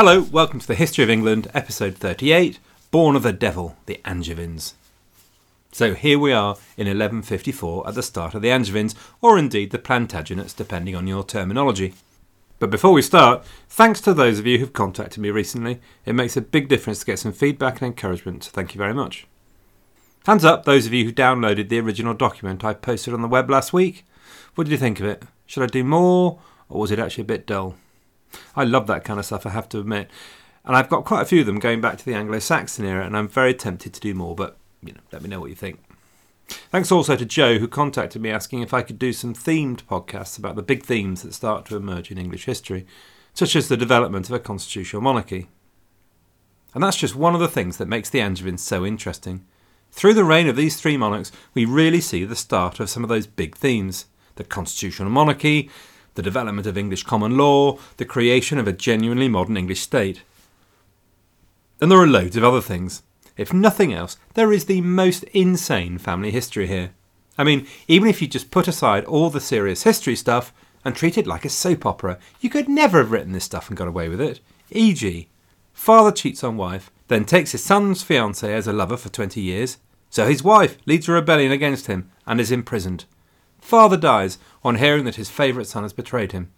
Hello, welcome to the History of England, episode 38 Born of the Devil, the Angevins. So here we are in 1154 at the start of the Angevins, or indeed the Plantagenets, depending on your terminology. But before we start, thanks to those of you who've contacted me recently. It makes a big difference to get some feedback and encouragement, so thank you very much. Hands up, those of you who downloaded the original document I posted on the web last week. What did you think of it? Should I do more, or was it actually a bit dull? I love that kind of stuff, I have to admit. And I've got quite a few of them going back to the Anglo Saxon era, and I'm very tempted to do more, but you know, let me know what you think. Thanks also to Joe, who contacted me asking if I could do some themed podcasts about the big themes that start to emerge in English history, such as the development of a constitutional monarchy. And that's just one of the things that makes the Angevins so interesting. Through the reign of these three monarchs, we really see the start of some of those big themes the constitutional monarchy, the development of English common law, the creation of a genuinely modern English state. And there are loads of other things. If nothing else, there is the most insane family history here. I mean, even if you just put aside all the serious history stuff and treat it like a soap opera, you could never have written this stuff and got away with it. E.g., father cheats on wife, then takes his son's fiancée as a lover for 20 years, so his wife leads a rebellion against him and is imprisoned. Father dies on hearing that his favourite son has betrayed him.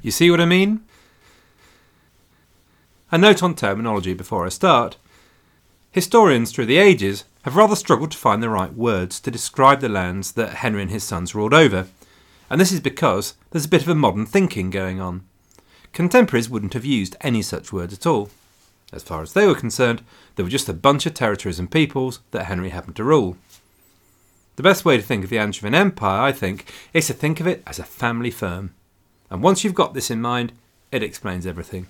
You see what I mean? A note on terminology before I start. Historians through the ages have rather struggled to find the right words to describe the lands that Henry and his sons ruled over, and this is because there's a bit of a modern thinking going on. Contemporaries wouldn't have used any such words at all. As far as they were concerned, they were just a bunch of territories and peoples that Henry happened to rule. The best way to think of the Angevin Empire, I think, is to think of it as a family firm. And once you've got this in mind, it explains everything.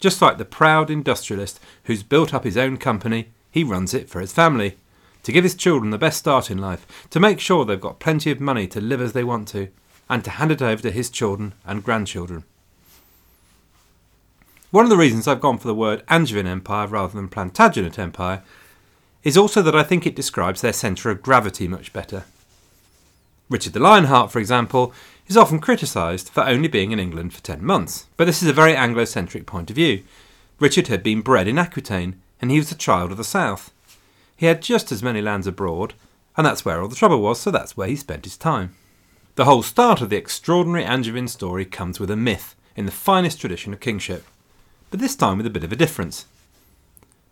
Just like the proud industrialist who's built up his own company, he runs it for his family, to give his children the best start in life, to make sure they've got plenty of money to live as they want to, and to hand it over to his children and grandchildren. One of the reasons I've gone for the word Angevin Empire rather than Plantagenet Empire is also that I think it describes their centre of gravity much better. Richard the Lionheart, for example, is often criticised for only being in England for 10 months, but this is a very Anglo-centric point of view. Richard had been bred in Aquitaine, and he was a child of the south. He had just as many lands abroad, and that's where all the trouble was, so that's where he spent his time. The whole start of the extraordinary Angevin story comes with a myth, in the finest tradition of kingship, but this time with a bit of a difference.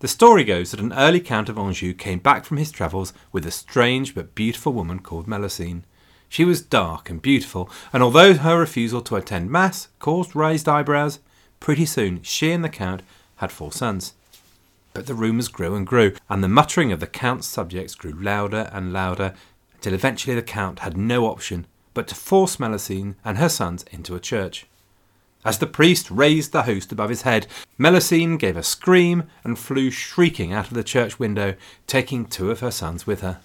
The story goes that an early Count of Anjou came back from his travels with a strange but beautiful woman called Melusine. She was dark and beautiful, and although her refusal to attend Mass caused raised eyebrows, pretty soon she and the Count had four sons. But the rumours grew and grew, and the muttering of the Count's subjects grew louder and louder, until eventually the Count had no option but to force Melusine and her sons into a church. As the priest raised the host above his head, Melusine gave a scream and flew shrieking out of the church window, taking two of her sons with her.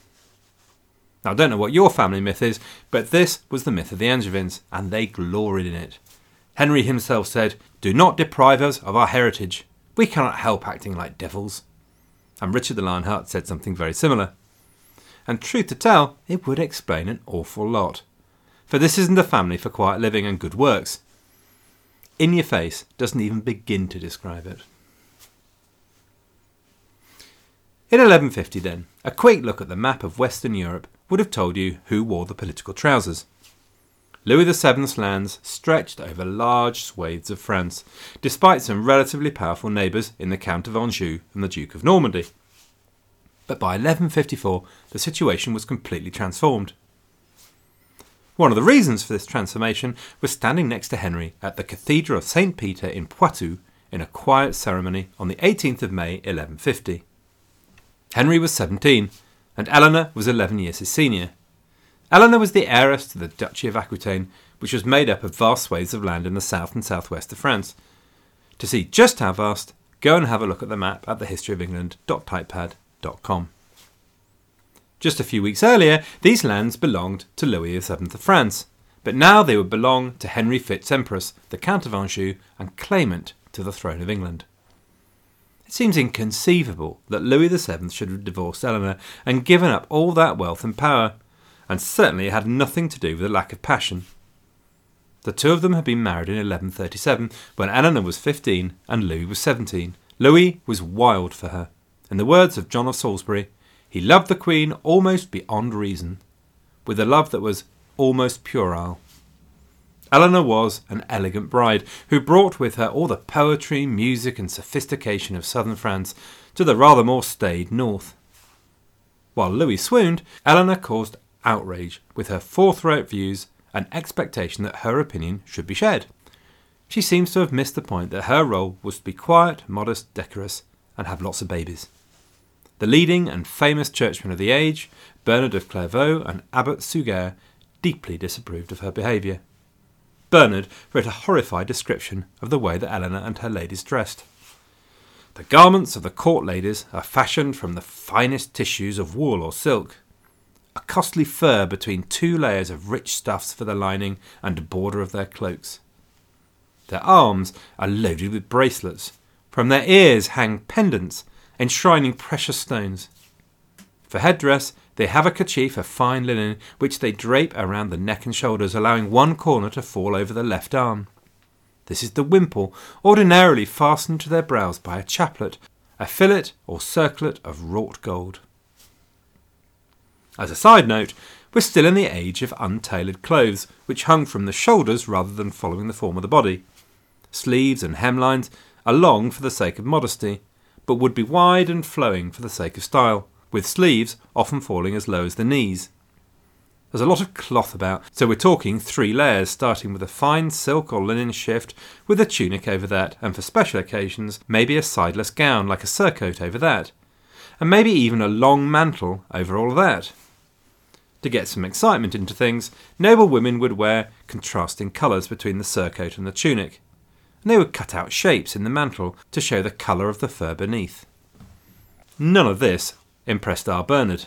Now, I don't know what your family myth is, but this was the myth of the Angevins, and they gloried in it. Henry himself said, Do not deprive us of our heritage. We cannot help acting like devils. And Richard the Lionheart said something very similar. And truth to tell, it would explain an awful lot. For this isn't a family for quiet living and good works in your face doesn't even begin to describe it. In 1150, then, a quick look at the map of Western Europe would have told you who wore the political trousers. Louis VII's lands stretched over large swathes of France, despite some relatively powerful neighbours in the Count of Anjou and the Duke of Normandy. But by 1154, the situation was completely transformed. One of the reasons for this transformation was standing next to Henry at the Cathedral of St. Peter in Poitou in a quiet ceremony on the 18th of May 1150. Henry was 17, and Eleanor was 11 years his senior. Eleanor was the heiress to the Duchy of Aquitaine, which was made up of vast swathes of land in the south and southwest of France. To see just how vast, go and have a look at the map at thehistoryofengland.typepad.com. Just a few weeks earlier, these lands belonged to Louis VII of France, but now they would belong to Henry Fitz-Empress, the Count of Anjou, and claimant to the throne of England. It seems inconceivable that Louis VII should have divorced Eleanor and given up all that wealth and power, and certainly it had nothing to do with a lack of passion. The two of them had been married in 1137 when Eleanor was 15 and Louis was 17. Louis was wild for her. In the words of John of Salisbury, he loved the Queen almost beyond reason, with a love that was almost puerile. Eleanor was an elegant bride who brought with her all the poetry, music, and sophistication of southern France to the rather more staid north. While Louis swooned, Eleanor caused outrage with her forthright views and expectation that her opinion should be shared. She seems to have missed the point that her role was to be quiet, modest, decorous, and have lots of babies. The leading and famous churchmen of the age, Bernard of Clairvaux and Abbot Suger, deeply disapproved of her behaviour. Bernard wrote a horrified description of the way that Eleanor and her ladies dressed. The garments of the court ladies are fashioned from the finest tissues of wool or silk, a costly fur between two layers of rich stuffs for the lining and border of their cloaks. Their arms are loaded with bracelets. From their ears hang pendants enshrining precious stones. For headdress, they have a kerchief of fine linen which they drape around the neck and shoulders, allowing one corner to fall over the left arm. This is the wimple, ordinarily fastened to their brows by a chaplet, a fillet or circlet of wrought gold. As a side note, we're still in the age of untailored clothes, which hung from the shoulders rather than following the form of the body. Sleeves and hemlines are long for the sake of modesty, but would be wide and flowing for the sake of style with sleeves often falling as low as the knees. There's a lot of cloth about, so we're talking three layers, starting with a fine silk or linen shift with a tunic over that, and for special occasions, maybe a sideless gown like a surcoat over that, and maybe even a long mantle over all that. To get some excitement into things, noble women would wear contrasting colours between the surcoat and the tunic, and they would cut out shapes in the mantle to show the colour of the fur beneath. None of this impressed our Bernard.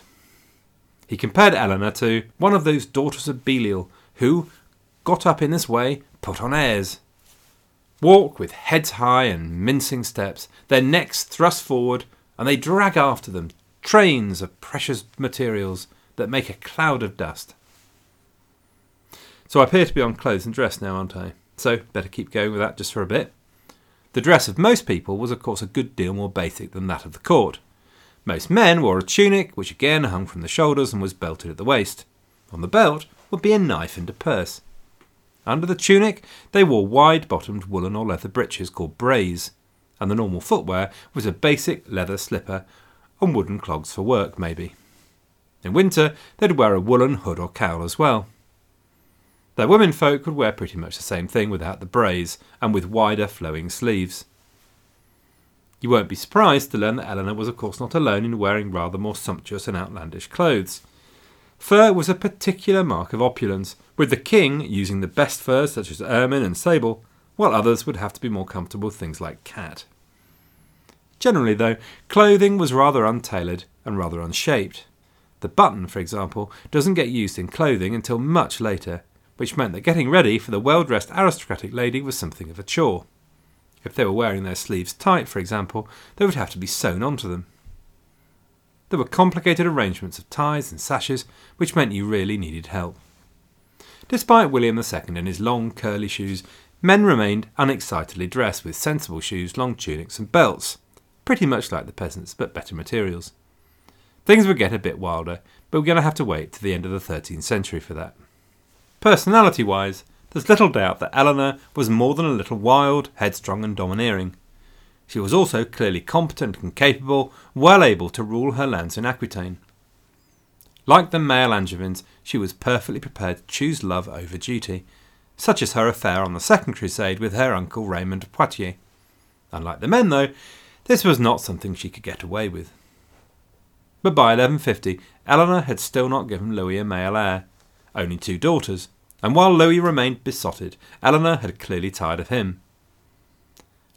He compared Eleanor to one of those daughters of Belial who, got up in this way, put on airs. Walk with heads high and mincing steps, their necks thrust forward, and they drag after them trains of precious materials that make a cloud of dust. So I appear to be on clothes and dress now, aren't I? So better keep going with that just for a bit. The dress of most people was, of course, a good deal more basic than that of the court. Most men wore a tunic, which again hung from the shoulders and was belted at the waist. On the belt would be a knife and a purse. Under the tunic, they wore wide bottomed woolen or leather breeches called brays, and the normal footwear was a basic leather slipper and wooden clogs for work, maybe. In winter, they'd wear a woolen hood or cowl as well. Their women folk would wear pretty much the same thing without the brays and with wider flowing sleeves. You won't be surprised to learn that Eleanor was, of course, not alone in wearing rather more sumptuous and outlandish clothes. Fur was a particular mark of opulence, with the king using the best furs such as ermine and sable, while others would have to be more comfortable with things like cat. Generally, though, clothing was rather untailored and rather unshaped. The button, for example, doesn't get used in clothing until much later, which meant that getting ready for the well dressed aristocratic lady was something of a chore. If they were wearing their sleeves tight, for example, they would have to be sewn onto them. There were complicated arrangements of ties and sashes, which meant you really needed help. Despite William II and his long curly shoes, men remained unexcitedly dressed with sensible shoes, long tunics, and belts, pretty much like the peasants, but better materials. Things would get a bit wilder, but we're going to have to wait to the end of the 13th century for that. Personality wise, there's little doubt that Eleanor was more than a little wild, headstrong, and domineering. She was also clearly competent and capable, well able to rule her lands in Aquitaine. Like the male Angevins, she was perfectly prepared to choose love over duty, such as her affair on the Second Crusade with her uncle Raymond of Poitiers. Unlike the men, though, this was not something she could get away with. But by 1150, Eleanor had still not given Louis a male heir, only two daughters, and while Louis remained besotted, Eleanor had clearly tired of him.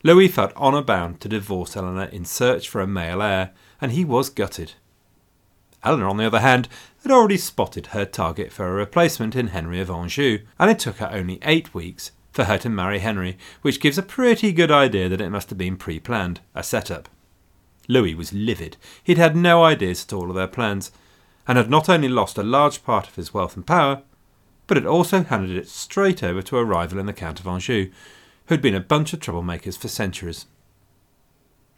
Louis felt honour bound to divorce Eleanor in search for a male heir, and he was gutted. Eleanor, on the other hand, had already spotted her target for a replacement in Henry of Anjou, and it took her only eight weeks for her to marry Henry, which gives a pretty good idea that it must have been pre planned, a set-up. Louis was livid. He'd had no ideas at all of their plans, and had not only lost a large part of his wealth and power, but had also handed it straight over to a rival in the Count of Anjou, who had been a bunch of troublemakers for centuries.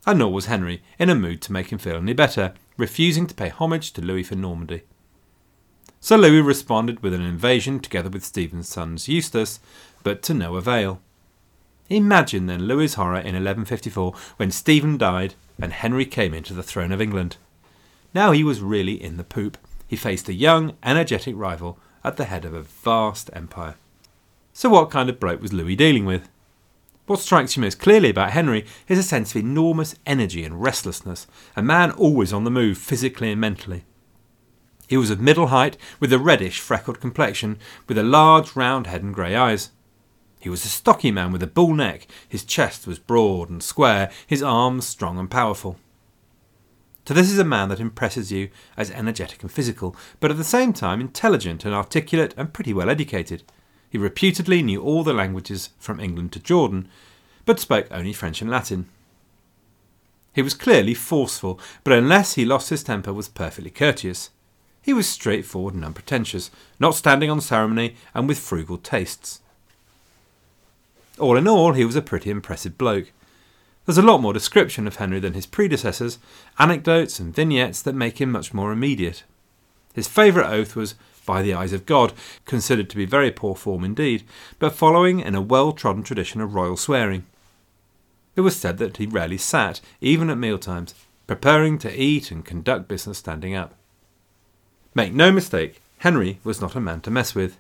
And nor was Henry in a mood to make him feel any better, refusing to pay homage to Louis for Normandy. So Louis responded with an invasion together with Stephen's sons Eustace, but to no avail. Imagine then Louis's horror in 1154 when Stephen died and Henry came into the throne of England. Now he was really in the poop. He faced a young, energetic rival at the head of a vast empire. So, what kind of bloke was Louis dealing with? What strikes you most clearly about Henry is a sense of enormous energy and restlessness, a man always on the move physically and mentally. He was of middle height, with a reddish, freckled complexion, with a large, round head and grey eyes. He was a stocky man with a bull neck, his chest was broad and square, his arms strong and powerful. So, this is a man that impresses you as energetic and physical, but at the same time intelligent and articulate and pretty well educated. He reputedly knew all the languages from England to Jordan, but spoke only French and Latin. He was clearly forceful, but unless he lost his temper, was perfectly courteous. He was straightforward and unpretentious, not standing on ceremony, and with frugal tastes. All in all, he was a pretty impressive bloke. There's a lot more description of Henry than his predecessors, anecdotes and vignettes that make him much more immediate. His favourite oath was by the eyes of God, considered to be very poor form indeed, but following in a well trodden tradition of royal swearing. It was said that he rarely sat, even at mealtimes, preparing to eat and conduct business standing up. Make no mistake, Henry was not a man to mess with.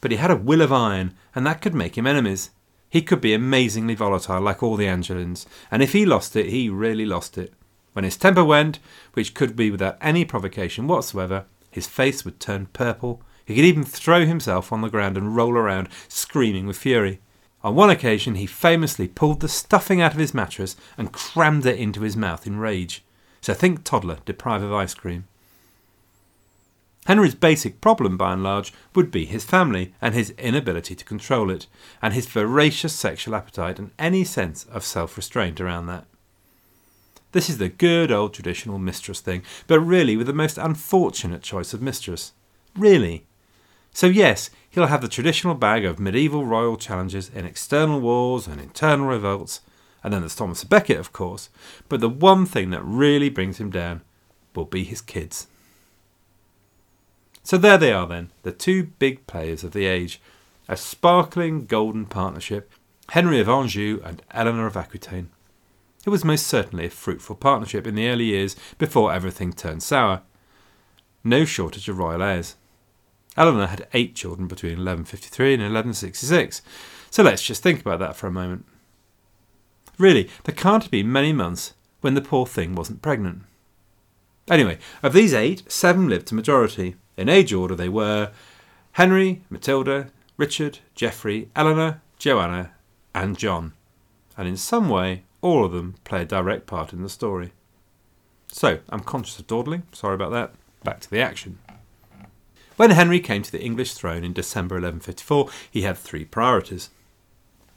But he had a will of iron, and that could make him enemies. He could be amazingly volatile, like all the Angevins, and if he lost it, he really lost it. When his temper went, which could be without any provocation whatsoever, his face would turn purple. He could even throw himself on the ground and roll around, screaming with fury. On one occasion, he famously pulled the stuffing out of his mattress and crammed it into his mouth in rage. So think toddler deprived of ice cream. Henry's basic problem, by and large, would be his family and his inability to control it, and his voracious sexual appetite and any sense of self restraint around that. This is the good old traditional mistress thing, but really with the most unfortunate choice of mistress. Really. So, yes, he'll have the traditional bag of medieval royal challenges in external wars and internal revolts, and then there's Thomas Becket, of course, but the one thing that really brings him down will be his kids. So there they are then, the two big players of the age, a sparkling golden partnership, Henry of Anjou and Eleanor of Aquitaine. It was most certainly a fruitful partnership in the early years before everything turned sour. No shortage of royal heirs. Eleanor had eight children between 1153 and 1166, so let's just think about that for a moment. Really, there can't have been many months when the poor thing wasn't pregnant. Anyway, of these eight, seven lived to majority. In age order, they were Henry, Matilda, Richard, Geoffrey, Eleanor, Joanna, and John. And in some way, all of them play a direct part in the story. So, I'm conscious of dawdling, sorry about that. Back to the action. When Henry came to the English throne in December 1154, he had three priorities.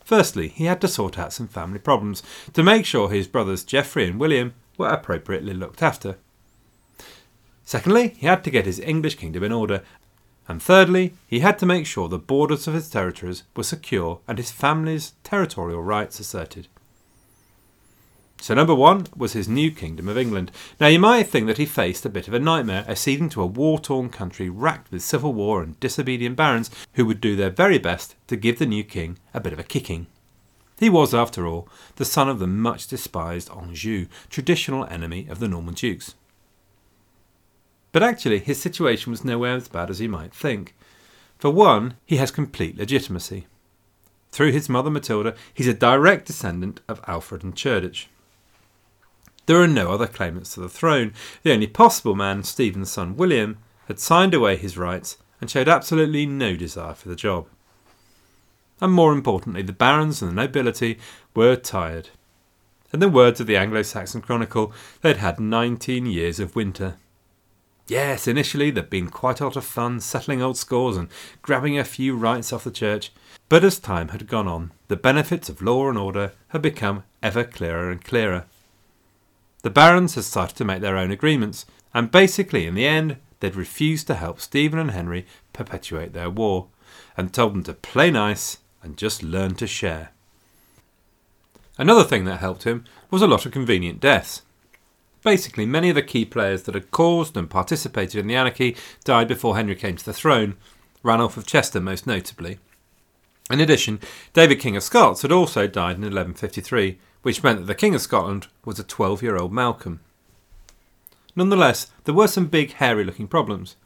Firstly, he had to sort out some family problems to make sure his brothers Geoffrey and William were appropriately looked after. Secondly, he had to get his English kingdom in order. And thirdly, he had to make sure the borders of his territories were secure and his family's territorial rights asserted. So, number one was his new Kingdom of England. Now, you might think that he faced a bit of a nightmare, acceding to a war torn country racked with civil war and disobedient barons who would do their very best to give the new king a bit of a kicking. He was, after all, the son of the much despised Anjou, traditional enemy of the Norman dukes. But actually, his situation was nowhere as bad as he might think. For one, he has complete legitimacy. Through his mother Matilda, he's a direct descendant of Alfred and Cerdic. There are no other claimants to the throne. The only possible man, Stephen's son William, had signed away his rights and showed absolutely no desire for the job. And more importantly, the barons and the nobility were tired. In the words of the Anglo Saxon Chronicle, they'd had 19 years of winter. Yes, initially there'd been quite a lot of fun settling old scores and grabbing a few rights off the church, but as time had gone on, the benefits of law and order had become ever clearer and clearer. The barons had started to make their own agreements, and basically, in the end, they'd refused to help Stephen and Henry perpetuate their war, and told them to play nice and just learn to share. Another thing that helped him was a lot of convenient deaths. Basically, many of the key players that had caused and participated in the anarchy died before Henry came to the throne, Ranulph of Chester most notably. In addition, David King of Scots had also died in 1153, which meant that the King of Scotland was a 12 year old Malcolm. Nonetheless, there were some big, hairy looking problems.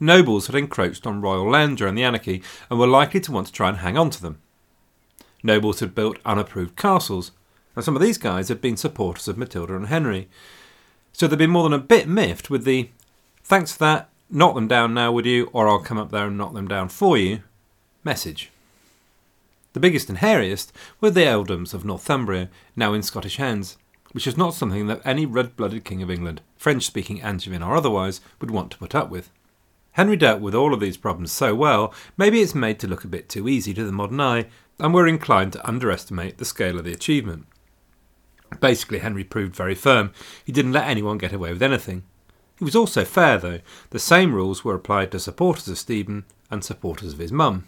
Nobles had encroached on royal land during the anarchy and were likely to want to try and hang on to them. Nobles had built unapproved castles, and some of these guys had been supporters of Matilda and Henry, so they'd been more than a bit miffed with the thanks for that, knock them down now, would you, or I'll come up there and knock them down for you message. The biggest and hairiest were the earldoms of Northumbria, now in Scottish hands, which was not something that any red blooded king of England, French speaking Angevin or otherwise, would want to put up with. Henry dealt with all of these problems so well, maybe it's made to look a bit too easy to the modern eye, and we're inclined to underestimate the scale of the achievement. Basically, Henry proved very firm. He didn't let anyone get away with anything. He was also fair, though. The same rules were applied to supporters of Stephen and supporters of his mum.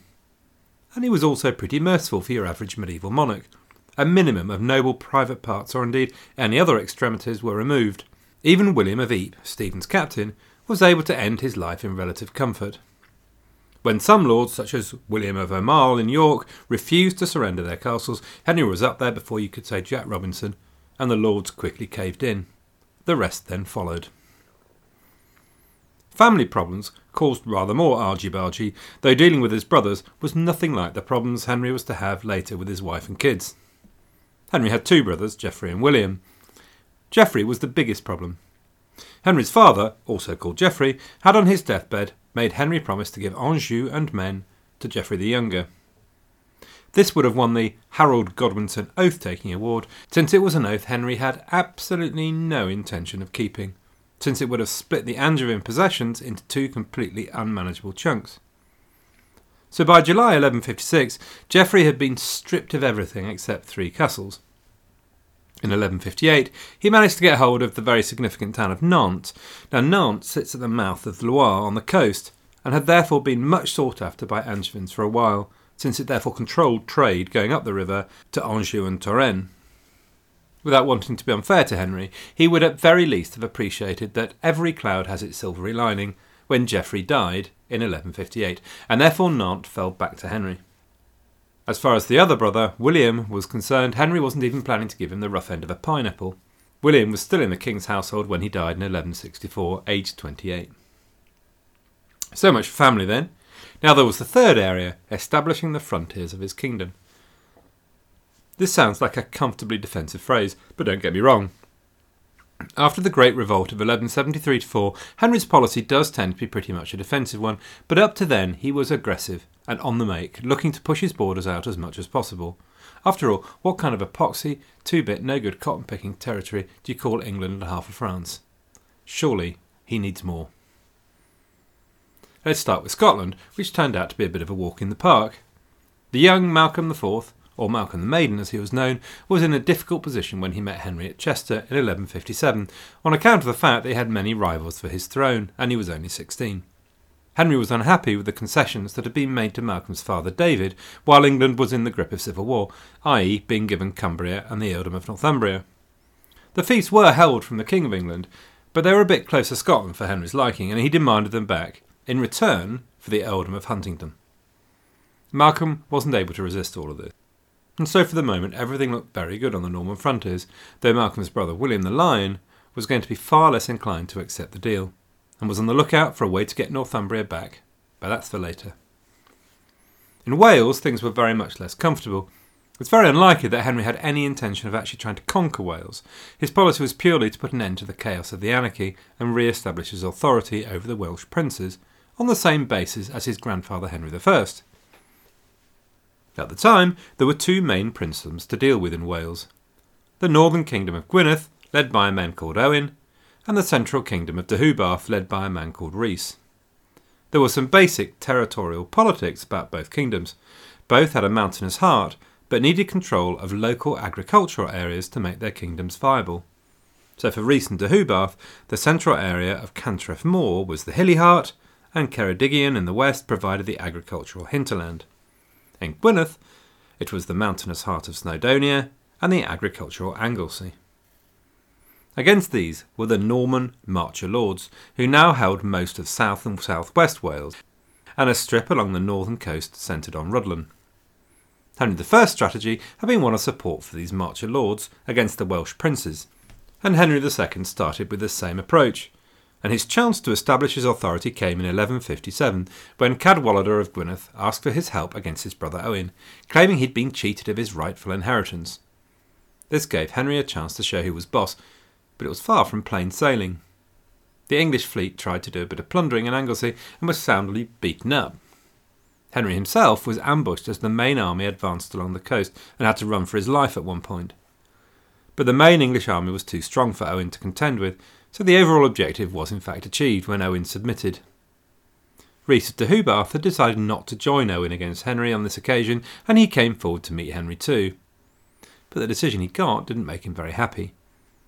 And he was also pretty merciful for your average medieval monarch. A minimum of noble private parts, or indeed any other extremities, were removed. Even William of Ypres, Stephen's captain, was able to end his life in relative comfort. When some lords, such as William of Aumale in York, refused to surrender their castles, Henry was up there before you could say Jack Robinson, and the lords quickly caved in. The rest then followed. Family problems caused rather more argy-bargy, though dealing with his brothers was nothing like the problems Henry was to have later with his wife and kids. Henry had two brothers, Geoffrey and William. Geoffrey was the biggest problem. Henry's father, also called Geoffrey, had on his deathbed made Henry promise to give Anjou and Maine to Geoffrey the Younger. This would have won the Harold Godwinson oath taking award, since it was an oath Henry had absolutely no intention of keeping, since it would have split the Angevin possessions into two completely unmanageable chunks. So by July 1156, Geoffrey had been stripped of everything except three castles. In 1158, he managed to get hold of the very significant town of Nantes. Now, Nantes sits at the mouth of the Loire on the coast, and had therefore been much sought after by Angevins for a while, since it therefore controlled trade going up the river to Anjou and Touraine. Without wanting to be unfair to Henry, he would at very least have appreciated that every cloud has its silvery lining when Geoffrey died in 1158, and therefore Nantes fell back to Henry. As far as the other brother, William, was concerned, Henry wasn't even planning to give him the rough end of a pineapple. William was still in the king's household when he died in 1164, aged 28. So much for family then. Now there was the third area, establishing the frontiers of his kingdom. This sounds like a comfortably defensive phrase, but don't get me wrong. After the Great Revolt of 1173 4, Henry's policy does tend to be pretty much a defensive one, but up to then he was aggressive and on the make, looking to push his borders out as much as possible. After all, what kind of epoxy, two bit, no good cotton picking territory do you call England and half of France? Surely he needs more. Let's start with Scotland, which turned out to be a bit of a walk in the park. The young Malcolm IV, or Malcolm the Maiden as he was known, was in a difficult position when he met Henry at Chester in 1157, on account of the fact that he had many rivals for his throne, and he was only 16. Henry was unhappy with the concessions that had been made to Malcolm's father David while England was in the grip of civil war, i.e., being given Cumbria and the earldom of Northumbria. The fiefs were held from the King of England, but they were a bit close to Scotland for Henry's liking, and he demanded them back, in return for the earldom of Huntingdon. Malcolm wasn't able to resist all of this. And so for the moment everything looked very good on the Norman frontiers, though Malcolm's brother William the Lion was going to be far less inclined to accept the deal, and was on the lookout for a way to get Northumbria back. But that's for later. In Wales things were very much less comfortable. It's very unlikely that Henry had any intention of actually trying to conquer Wales. His policy was purely to put an end to the chaos of the anarchy and re establish his authority over the Welsh princes, on the same basis as his grandfather Henry I. At the time, there were two main princedoms to deal with in Wales the northern kingdom of Gwynedd, led by a man called Owen, and the central kingdom of Deheubarth, led by a man called Rhys. There was some basic territorial politics about both kingdoms. Both had a mountainous heart, but needed control of local agricultural areas to make their kingdoms viable. So for Rhys and Deheubarth, the central area of Cantref Mawr was the hilly heart, and Ceredigion in the west provided the agricultural hinterland. In Gwynedd, it was the mountainous heart of Snowdonia and the agricultural Anglesey. Against these were the Norman Marcher Lords, who now held most of south and southwest Wales, and a strip along the northern coast centred on Rhuddlan. Henry I's strategy had been one of support for these Marcher Lords against the Welsh princes, and Henry II started with the same approach, and his chance to establish his authority came in 1157 when Cadwallader of Gwynedd asked for his help against his brother Owen, claiming he'd been cheated of his rightful inheritance. This gave Henry a chance to show who was boss, but it was far from plain sailing. The English fleet tried to do a bit of plundering in Anglesey and was soundly beaten up. Henry himself was ambushed as the main army advanced along the coast and had to run for his life at one point. But the main English army was too strong for Owen to contend with, so the overall objective was in fact achieved when Owen submitted. Rhys of Deheubarth had decided not to join Owen against Henry on this occasion, and he came forward to meet Henry too. But the decision he got didn't make him very happy.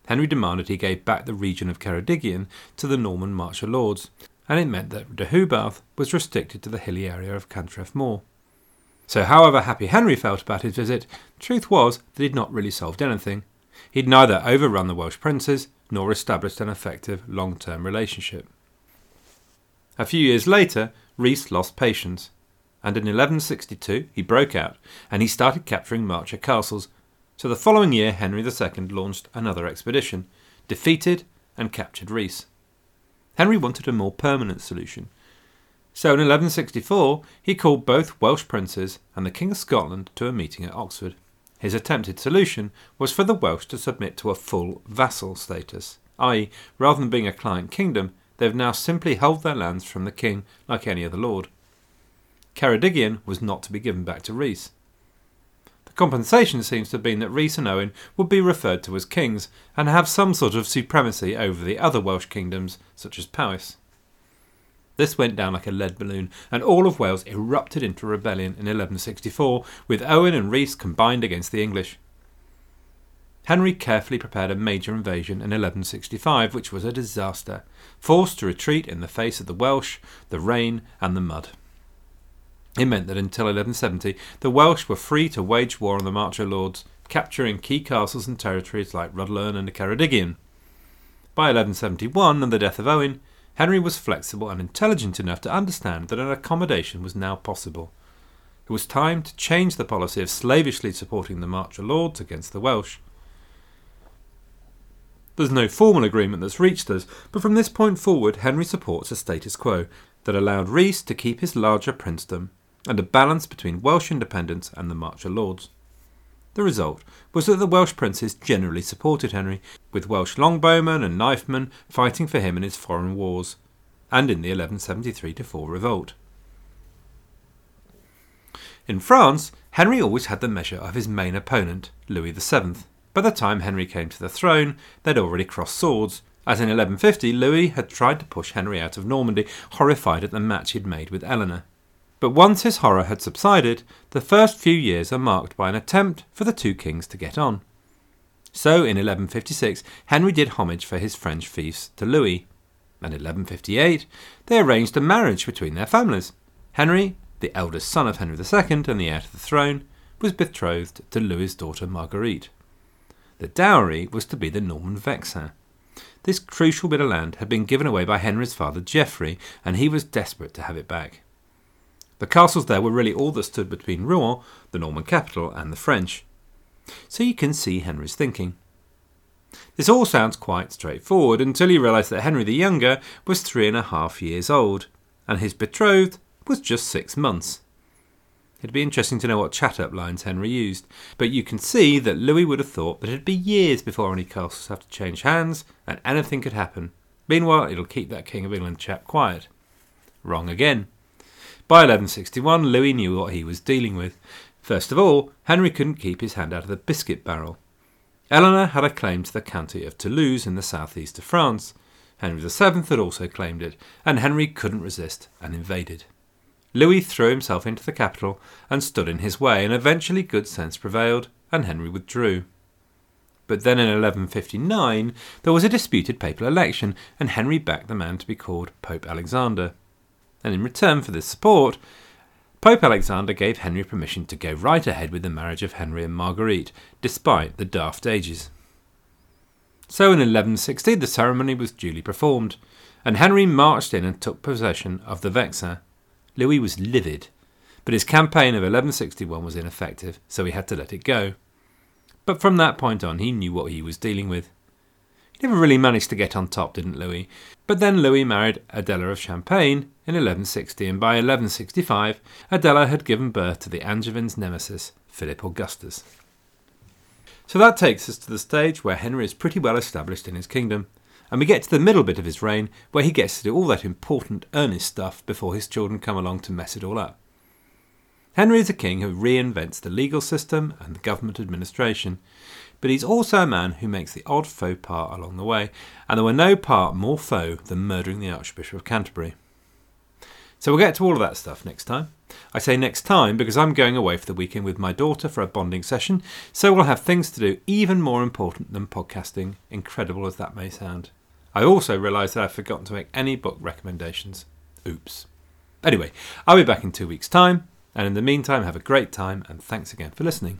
Henry demanded he gave back the region of Ceredigion to the Norman Marcher Lords, and it meant that Deheubarth was restricted to the hilly area of Cantref Mawr. So, however happy Henry felt about his visit, the truth was that he'd not really solved anything, He'd neither overrun the Welsh princes nor established an effective long term relationship. A few years later, Rhys lost patience, and in 1162 he broke out and he started capturing Marcher castles. So the following year, Henry II launched another expedition, defeated and captured Rhys. Henry wanted a more permanent solution. So in 1164, he called both Welsh princes and the King of Scotland to a meeting at Oxford. His attempted solution was for the Welsh to submit to a full vassal status, i.e., rather than being a client kingdom, they have now simply held their lands from the king like any other lord. Ceredigion was not to be given back to Rhys. The compensation seems to have been that Rhys and Owen would be referred to as kings and have some sort of supremacy over the other Welsh kingdoms, such as Powys. This went down like a lead balloon, and all of Wales erupted into rebellion in 1164, with Owen and Rhys combined against the English. Henry carefully prepared a major invasion in 1165, which was a disaster, forced to retreat in the face of the Welsh, the rain, and the mud. It meant that until 1170, the Welsh were free to wage war on the Marcher lords, capturing key castles and territories like Rhuddlan and Ceredigion. By 1171 and the death of Owen, Henry was flexible and intelligent enough to understand that an accommodation was now possible. It was time to change the policy of slavishly supporting the Marcher lords against the Welsh. There's no formal agreement that's reached us, but from this point forward, Henry supports a status quo that allowed Rhys to keep his larger princedom and a balance between Welsh independence and the Marcher lords. The result was that the Welsh princes generally supported Henry, with Welsh longbowmen and knifemen fighting for him in his foreign wars, and in the 1173 4 revolt. In France, Henry always had the measure of his main opponent, Louis VII. By the time Henry came to the throne, they'd already crossed swords, as in 1150 Louis had tried to push Henry out of Normandy, horrified at the match he'd made with Eleanor. But once his horror had subsided, the first few years are marked by an attempt for the two kings to get on. So, in 1156, Henry did homage for his French fiefs to Louis, and in 1158 they arranged a marriage between their families. Henry, the eldest son of Henry II and the heir to the throne, was betrothed to Louis's daughter Marguerite. The dowry was to be the Norman Vexin. This crucial bit of land had been given away by Henry's father Geoffrey, and he was desperate to have it back. The castles there were really all that stood between Rouen, the Norman capital, and the French. So you can see Henry's thinking. This all sounds quite straightforward until you realise that Henry the Younger was three and a half years old, and his betrothed was just six months. It'd be interesting to know what chat up lines Henry used, but you can see that Louis would have thought that it'd be years before any castles have to change hands and anything could happen. Meanwhile, it'll keep that King of England chap quiet. Wrong again. By 1161, Louis knew what he was dealing with. First of all, Henry couldn't keep his hand out of the biscuit barrel. Eleanor had a claim to the county of Toulouse in the southeast of France. Henry VII had also claimed it, and Henry couldn't resist and invaded. Louis threw himself into the capital and stood in his way, and eventually good sense prevailed, and Henry withdrew. But then in 1159 there was a disputed papal election, and Henry backed the man to be called Pope Alexander. And in return for this support, Pope Alexander gave Henry permission to go right ahead with the marriage of Henry and Marguerite, despite the daft ages. So in 1160 the ceremony was duly performed, and Henry marched in and took possession of the Vexin. Louis was livid, but his campaign of 1161 was ineffective, so he had to let it go. But from that point on, he knew what he was dealing with. Never really managed to get on top, didn't Louis? But then Louis married Adela of Champagne in 1160, and by 1165, Adela had given birth to the Angevins' nemesis, Philip Augustus. So that takes us to the stage where Henry is pretty well established in his kingdom, and we get to the middle bit of his reign where he gets to do all that important, earnest stuff before his children come along to mess it all up. Henry is a king who reinvents the legal system and the government administration, but he's also a man who makes the odd faux pas along the way, and there were no part more faux than murdering the Archbishop of Canterbury. So we'll get to all of that stuff next time. I say next time because I'm going away for the weekend with my daughter for a bonding session, so we'll have things to do even more important than podcasting, incredible as that may sound. I also realise that I've forgotten to make any book recommendations. Oops. Anyway, I'll be back in two weeks' time, and in the meantime, have a great time and thanks again for listening.